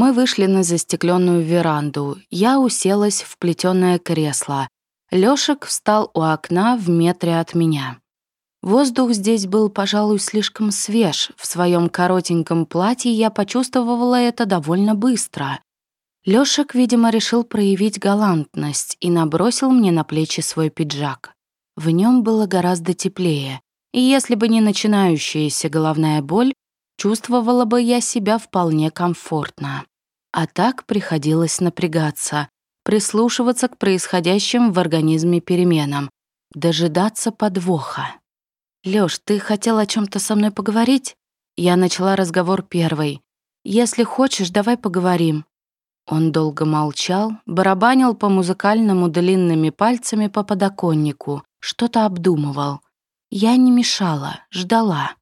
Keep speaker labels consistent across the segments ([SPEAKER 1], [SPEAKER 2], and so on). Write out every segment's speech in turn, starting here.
[SPEAKER 1] Мы вышли на застекленную веранду. Я уселась в плетеное кресло. Лёшек встал у окна в метре от меня. Воздух здесь был, пожалуй, слишком свеж. В своем коротеньком платье я почувствовала это довольно быстро. Лёшек, видимо, решил проявить галантность и набросил мне на плечи свой пиджак. В нем было гораздо теплее, и если бы не начинающаяся головная боль, чувствовала бы я себя вполне комфортно. А так приходилось напрягаться, прислушиваться к происходящим в организме переменам, дожидаться подвоха. «Лёш, ты хотел о чем то со мной поговорить?» Я начала разговор первой. «Если хочешь, давай поговорим». Он долго молчал, барабанил по музыкальному длинными пальцами по подоконнику, что-то обдумывал. Я не мешала, ждала.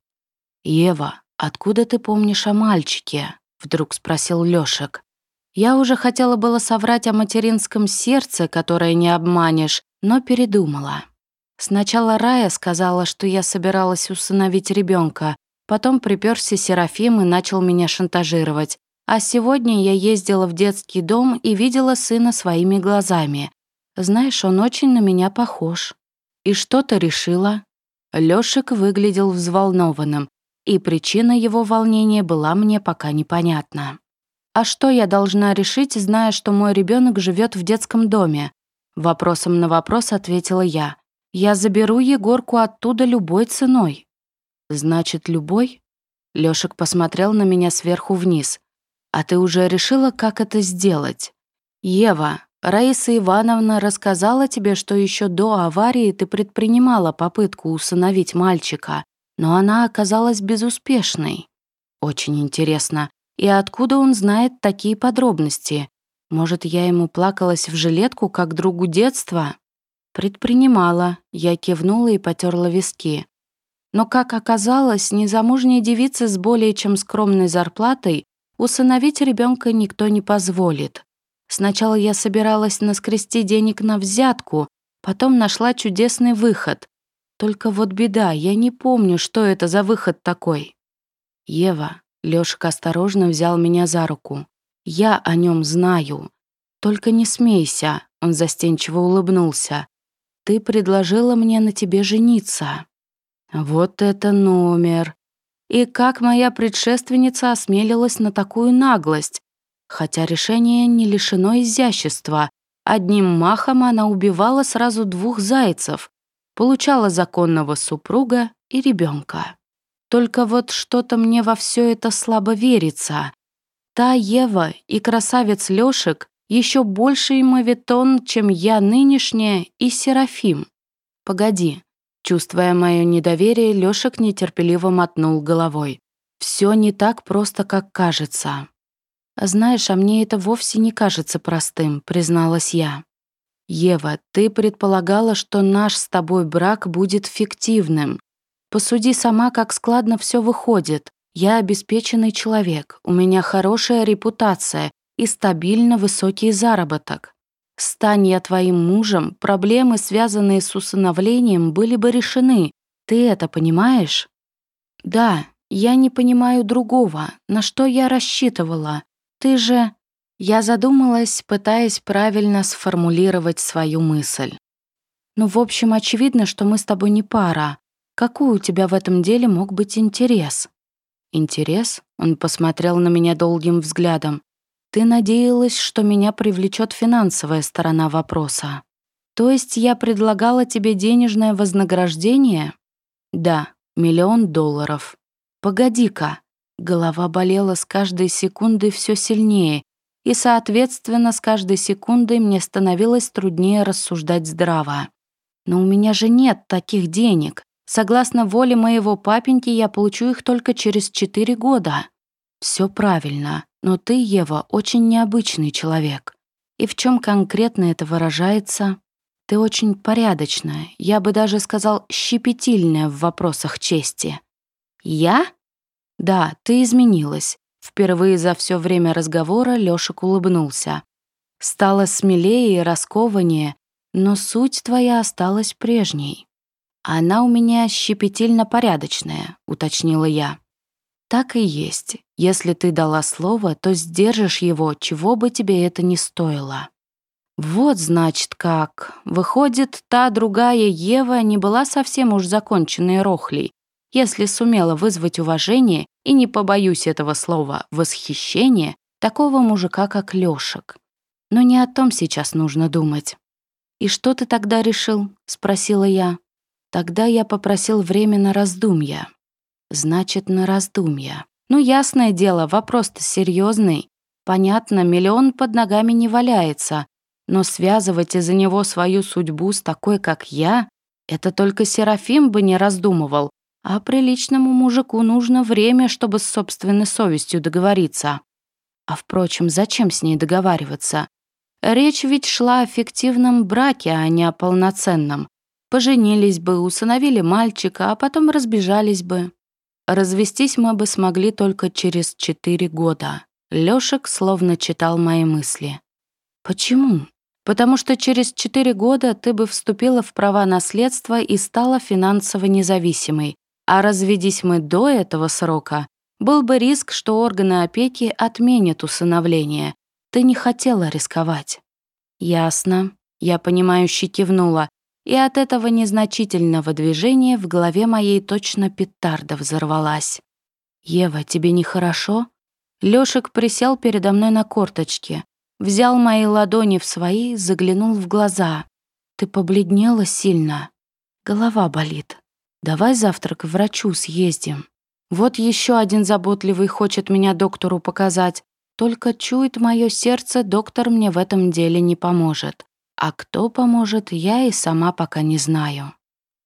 [SPEAKER 1] «Ева, «Откуда ты помнишь о мальчике?» — вдруг спросил Лёшек. Я уже хотела было соврать о материнском сердце, которое не обманешь, но передумала. Сначала Рая сказала, что я собиралась усыновить ребенка, потом приперся Серафим и начал меня шантажировать. А сегодня я ездила в детский дом и видела сына своими глазами. Знаешь, он очень на меня похож. И что ты решила? Лёшек выглядел взволнованным и причина его волнения была мне пока непонятна. «А что я должна решить, зная, что мой ребенок живет в детском доме?» Вопросом на вопрос ответила я. «Я заберу Егорку оттуда любой ценой». «Значит, любой?» Лёшек посмотрел на меня сверху вниз. «А ты уже решила, как это сделать?» «Ева, Раиса Ивановна рассказала тебе, что еще до аварии ты предпринимала попытку усыновить мальчика но она оказалась безуспешной. Очень интересно, и откуда он знает такие подробности? Может, я ему плакалась в жилетку, как другу детства? Предпринимала, я кивнула и потерла виски. Но, как оказалось, незамужней девице с более чем скромной зарплатой усыновить ребенка никто не позволит. Сначала я собиралась наскрести денег на взятку, потом нашла чудесный выход. Только вот беда, я не помню, что это за выход такой. Ева, Лёшка осторожно взял меня за руку. Я о нем знаю. Только не смейся, он застенчиво улыбнулся. Ты предложила мне на тебе жениться. Вот это номер. И как моя предшественница осмелилась на такую наглость? Хотя решение не лишено изящества. Одним махом она убивала сразу двух зайцев получала законного супруга и ребенка. Только вот что-то мне во все это слабо верится. Та Ева и красавец Лёшек еще больше мавитон, чем я нынешняя и Серафим. Погоди. Чувствуя мое недоверие, Лёшек нетерпеливо мотнул головой. Все не так просто, как кажется. Знаешь, а мне это вовсе не кажется простым, призналась я. «Ева, ты предполагала, что наш с тобой брак будет фиктивным. Посуди сама, как складно все выходит. Я обеспеченный человек, у меня хорошая репутация и стабильно высокий заработок. Стань я твоим мужем, проблемы, связанные с усыновлением, были бы решены. Ты это понимаешь? Да, я не понимаю другого, на что я рассчитывала. Ты же... Я задумалась, пытаясь правильно сформулировать свою мысль. «Ну, в общем, очевидно, что мы с тобой не пара. Какой у тебя в этом деле мог быть интерес?» «Интерес?» — он посмотрел на меня долгим взглядом. «Ты надеялась, что меня привлечет финансовая сторона вопроса. То есть я предлагала тебе денежное вознаграждение?» «Да, миллион долларов». «Погоди-ка». Голова болела с каждой секундой все сильнее, и, соответственно, с каждой секундой мне становилось труднее рассуждать здраво. Но у меня же нет таких денег. Согласно воле моего папеньки, я получу их только через четыре года. Все правильно, но ты, Ева, очень необычный человек. И в чем конкретно это выражается? Ты очень порядочная, я бы даже сказал, щепетильная в вопросах чести. Я? Да, ты изменилась. Впервые за все время разговора Лёшек улыбнулся. Стало смелее и раскованнее, но суть твоя осталась прежней. Она у меня щепетильно порядочная, уточнила я. Так и есть. Если ты дала слово, то сдержишь его, чего бы тебе это ни стоило. Вот, значит, как. Выходит, та другая Ева не была совсем уж законченной рохлей, если сумела вызвать уважение и, не побоюсь этого слова, восхищение такого мужика, как Лёшек. Но не о том сейчас нужно думать. «И что ты тогда решил?» — спросила я. Тогда я попросил время на раздумья. Значит, на раздумья. Ну, ясное дело, вопрос-то серьезный. Понятно, миллион под ногами не валяется, но связывать из-за него свою судьбу с такой, как я, это только Серафим бы не раздумывал, а приличному мужику нужно время, чтобы с собственной совестью договориться. А впрочем, зачем с ней договариваться? Речь ведь шла о фиктивном браке, а не о полноценном. Поженились бы, усыновили мальчика, а потом разбежались бы. Развестись мы бы смогли только через четыре года. Лёшек словно читал мои мысли. Почему? Потому что через четыре года ты бы вступила в права наследства и стала финансово независимой. А разведись мы до этого срока, был бы риск, что органы опеки отменят усыновление, ты не хотела рисковать». «Ясно». Я понимающе кивнула, и от этого незначительного движения в голове моей точно петарда взорвалась. «Ева, тебе нехорошо?» Лёшек присел передо мной на корточке, взял мои ладони в свои, заглянул в глаза. «Ты побледнела сильно. Голова болит. Давай завтра к врачу съездим. Вот еще один заботливый хочет меня доктору показать, только чует мое сердце, доктор мне в этом деле не поможет. А кто поможет, я и сама пока не знаю.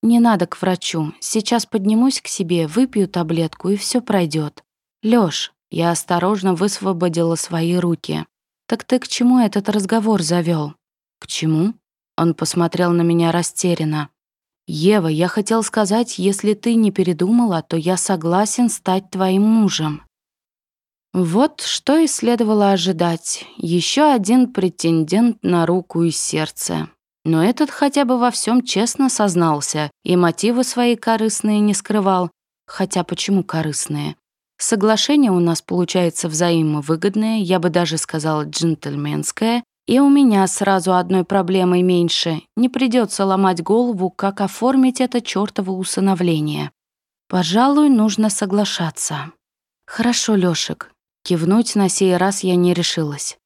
[SPEAKER 1] Не надо к врачу. Сейчас поднимусь к себе, выпью таблетку, и все пройдет. Лёш, я осторожно высвободила свои руки. Так ты к чему этот разговор завел? К чему? Он посмотрел на меня растерянно. «Ева, я хотел сказать, если ты не передумала, то я согласен стать твоим мужем». Вот что и следовало ожидать. Еще один претендент на руку и сердце. Но этот хотя бы во всем честно сознался и мотивы свои корыстные не скрывал. Хотя почему корыстные? Соглашение у нас получается взаимовыгодное, я бы даже сказала джентльменское, и у меня сразу одной проблемой меньше. Не придется ломать голову, как оформить это чёртово усыновление. Пожалуй, нужно соглашаться. Хорошо, Лёшек, Кивнуть на сей раз я не решилась.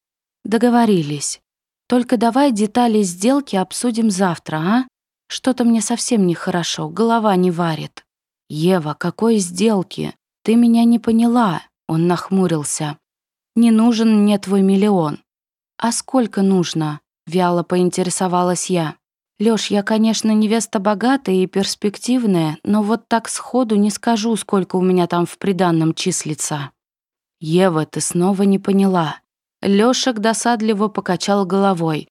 [SPEAKER 1] Договорились. Только давай детали сделки обсудим завтра, а? Что-то мне совсем нехорошо, голова не варит. Ева, какой сделки? Ты меня не поняла. Он нахмурился. Не нужен мне твой миллион. А сколько нужно? Вяло поинтересовалась я. Лёш, я, конечно, невеста богатая и перспективная, но вот так сходу не скажу, сколько у меня там в приданном числится. «Ева, ты снова не поняла». Лёшек досадливо покачал головой.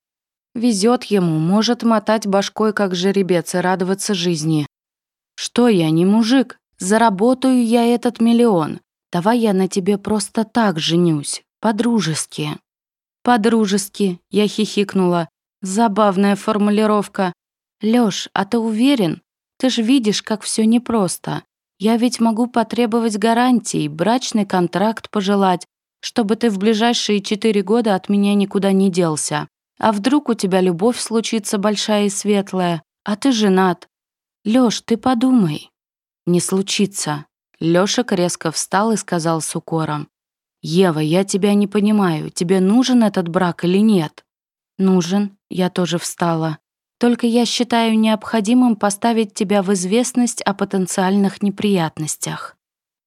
[SPEAKER 1] Везет ему, может мотать башкой, как жеребец, и радоваться жизни. «Что я, не мужик? Заработаю я этот миллион. Давай я на тебе просто так женюсь, по-дружески». «По-дружески», — я хихикнула. Забавная формулировка. «Лёш, а ты уверен? Ты ж видишь, как все непросто. Я ведь могу потребовать гарантий, брачный контракт пожелать, чтобы ты в ближайшие четыре года от меня никуда не делся. А вдруг у тебя любовь случится большая и светлая, а ты женат? Лёш, ты подумай. Не случится. Лёшек резко встал и сказал с укором. «Ева, я тебя не понимаю, тебе нужен этот брак или нет?» «Нужен», я тоже встала. Только я считаю необходимым поставить тебя в известность о потенциальных неприятностях.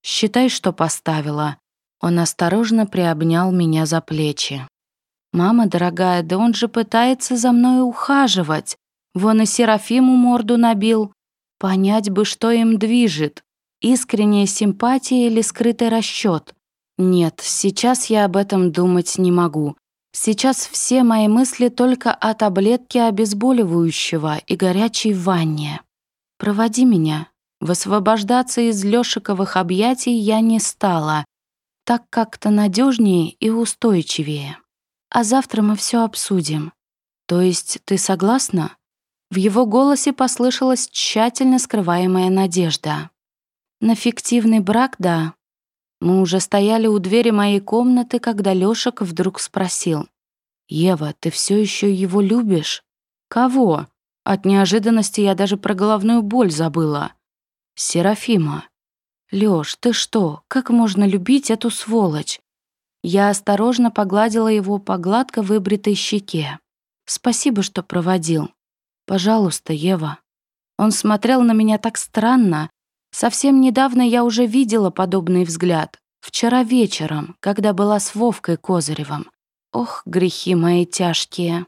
[SPEAKER 1] Считай, что поставила». Он осторожно приобнял меня за плечи. «Мама дорогая, да он же пытается за мной ухаживать. Вон и Серафиму морду набил. Понять бы, что им движет. Искренняя симпатия или скрытый расчет. Нет, сейчас я об этом думать не могу. Сейчас все мои мысли только о таблетке обезболивающего и горячей ванне. Проводи меня. Высвобождаться из Лёшиковых объятий я не стала. Так как-то надежнее и устойчивее. А завтра мы все обсудим. То есть ты согласна? В его голосе послышалась тщательно скрываемая надежда. На фиктивный брак, да. Мы уже стояли у двери моей комнаты, когда Лёшек вдруг спросил. «Ева, ты все еще его любишь?» «Кого?» От неожиданности я даже про головную боль забыла. «Серафима». «Лёш, ты что? Как можно любить эту сволочь?» Я осторожно погладила его по гладко выбритой щеке. «Спасибо, что проводил. Пожалуйста, Ева». Он смотрел на меня так странно. Совсем недавно я уже видела подобный взгляд. Вчера вечером, когда была с Вовкой Козыревым. Ох, грехи мои тяжкие.